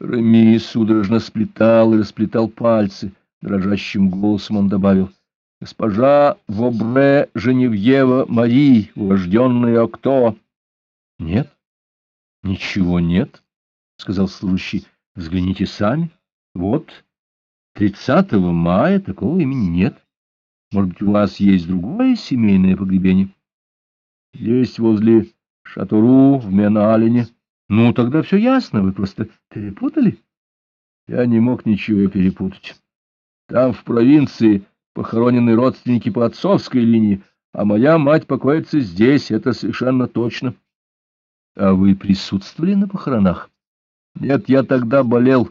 Реми судорожно сплетал и расплетал пальцы. Дрожащим голосом он добавил. — Госпожа Вобре Женевьева Мари, урожденная кто? — Нет, ничего нет, — сказал служащий. — Взгляните сами. Вот, 30 мая такого имени нет. Может быть, у вас есть другое семейное погребение? — Есть возле Шатуру в Меналине. Ну, тогда все ясно, вы просто перепутали? Я не мог ничего перепутать. Там, в провинции, похоронены родственники по отцовской линии, а моя мать покоится здесь, это совершенно точно. А вы присутствовали на похоронах? Нет, я тогда болел,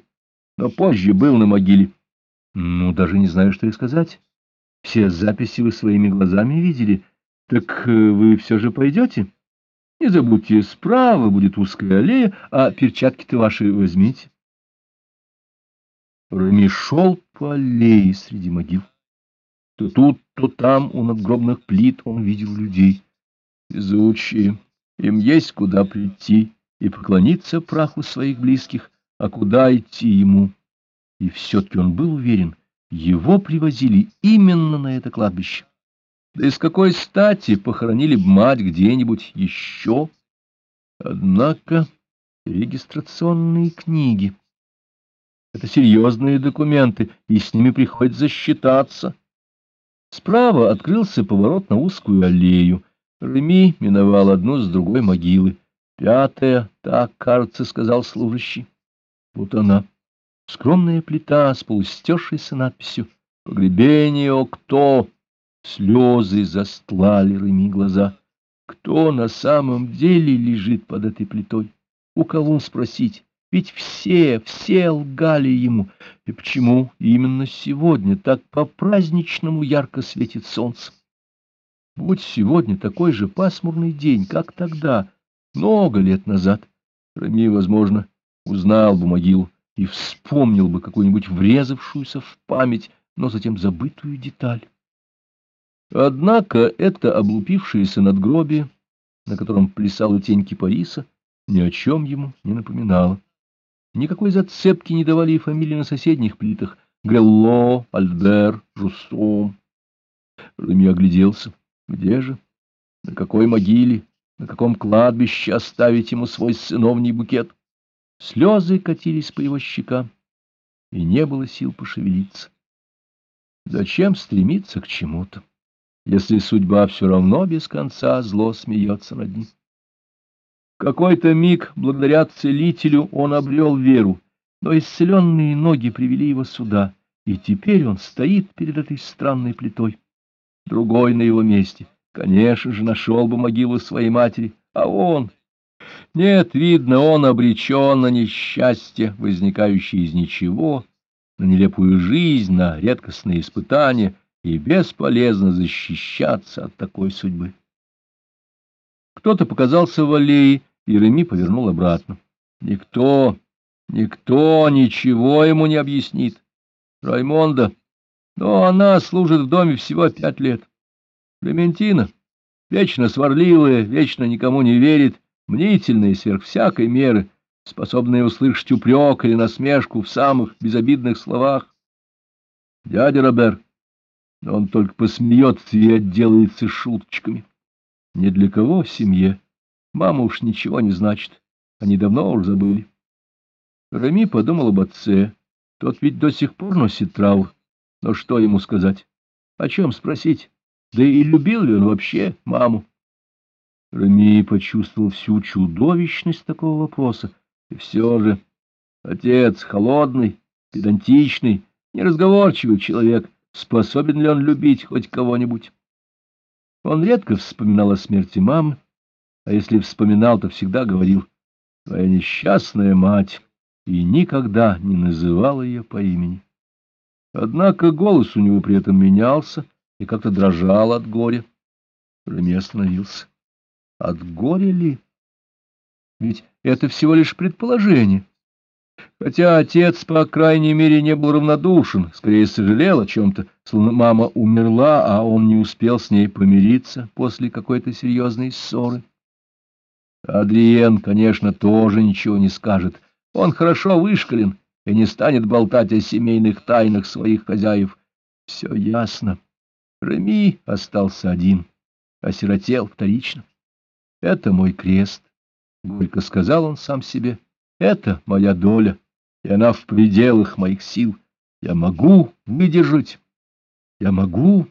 но позже был на могиле. Ну, даже не знаю, что и сказать. Все записи вы своими глазами видели. Так э, вы все же пойдете? — не забудьте, справа будет узкая аллея, а перчатки-то ваши возьмите. Рами шел по аллее среди могил. То тут, то там у надгробных плит он видел людей. Везучие, им есть куда прийти и поклониться праху своих близких, а куда идти ему. И все-таки он был уверен, его привозили именно на это кладбище. Да и с какой стати похоронили б мать где-нибудь еще? Однако регистрационные книги — это серьезные документы, и с ними приходится считаться. Справа открылся поворот на узкую аллею. Реми миновал одну с другой могилы. Пятая, так, кажется, сказал служащий. Вот она, скромная плита с полустершейся надписью «Погребение кто?» Слезы застлали Реми глаза. Кто на самом деле лежит под этой плитой? У кого спросить? Ведь все, все лгали ему. И почему именно сегодня так по-праздничному ярко светит солнце? Будь сегодня такой же пасмурный день, как тогда, много лет назад, Рами, возможно, узнал бы могилу и вспомнил бы какую-нибудь врезавшуюся в память, но затем забытую деталь. Однако это облупившееся надгробие, на котором плясала тень кипариса, ни о чем ему не напоминало. Никакой зацепки не давали и фамилии на соседних плитах — Грелло, Альбер, Руссо. Реми огляделся. Где же? На какой могиле? На каком кладбище оставить ему свой сыновний букет? Слезы катились по его щекам, и не было сил пошевелиться. Зачем стремиться к чему-то? Если судьба все равно без конца зло смеется над ним. какой-то миг, благодаря целителю, он обрел веру, но исцеленные ноги привели его сюда, и теперь он стоит перед этой странной плитой. Другой на его месте, конечно же, нашел бы могилу своей матери, а он... Нет, видно, он обречен на несчастье, возникающее из ничего, на нелепую жизнь, на редкостные испытания — и бесполезно защищаться от такой судьбы. Кто-то показался в аллее, и Реми повернул обратно. Никто, никто ничего ему не объяснит. Раймонда, но она служит в доме всего пять лет. Клементина, вечно сварливая, вечно никому не верит, мнительная сверх всякой меры, способная услышать упрек или насмешку в самых безобидных словах. Дядя Роберт, он только посмеется и отделается шуточками. Ни для кого в семье. Мама уж ничего не значит. Они давно уж забыли. Рами подумал об отце. Тот ведь до сих пор носит траур. Но что ему сказать? О чем спросить? Да и любил ли он вообще маму? Рами почувствовал всю чудовищность такого вопроса. И все же отец холодный, педантичный, неразговорчивый человек — способен ли он любить хоть кого-нибудь. Он редко вспоминал о смерти мамы, а если вспоминал, то всегда говорил «Твоя несчастная мать» и никогда не называл ее по имени. Однако голос у него при этом менялся и как-то дрожал от горя. Реми остановился. От горя ли? Ведь это всего лишь предположение. Хотя отец, по крайней мере, не был равнодушен, скорее сожалел о чем-то, словно мама умерла, а он не успел с ней помириться после какой-то серьезной ссоры. Адриен, конечно, тоже ничего не скажет, Он хорошо вышкален и не станет болтать о семейных тайнах своих хозяев. Все ясно. Реми остался один, осиротел вторично. Это мой крест, — горько сказал он сам себе. Это моя доля, и она в пределах моих сил. Я могу выдержать. Я могу.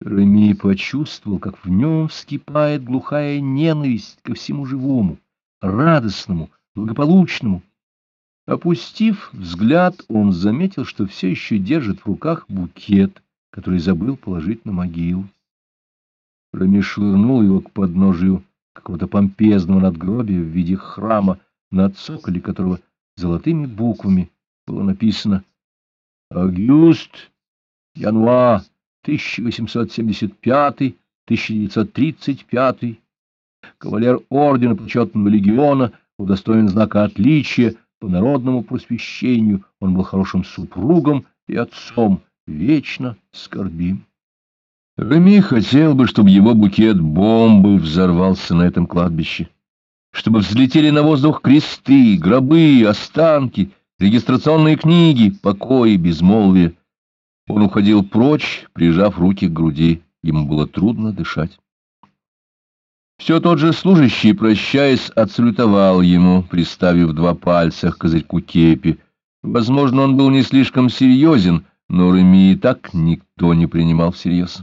Реми почувствовал, как в нем вскипает глухая ненависть ко всему живому, радостному, благополучному. Опустив взгляд, он заметил, что все еще держит в руках букет, который забыл положить на могилу. Рами швырнул его к подножию какого-то помпезного надгробия в виде храма, на цоколе которого золотыми буквами было написано «Агюст Януа 1875-1935, кавалер ордена почетного легиона, удостоен знака отличия по народному просвещению, он был хорошим супругом и отцом, вечно скорбим. Реми хотел бы, чтобы его букет бомбы взорвался на этом кладбище, чтобы взлетели на воздух кресты, гробы, останки, регистрационные книги, покои, безмолвие. Он уходил прочь, прижав руки к груди. Ему было трудно дышать. Все тот же служащий, прощаясь, отсалютовал ему, приставив два пальца к козырьку кепи. Возможно, он был не слишком серьезен, но Реми и так никто не принимал всерьез.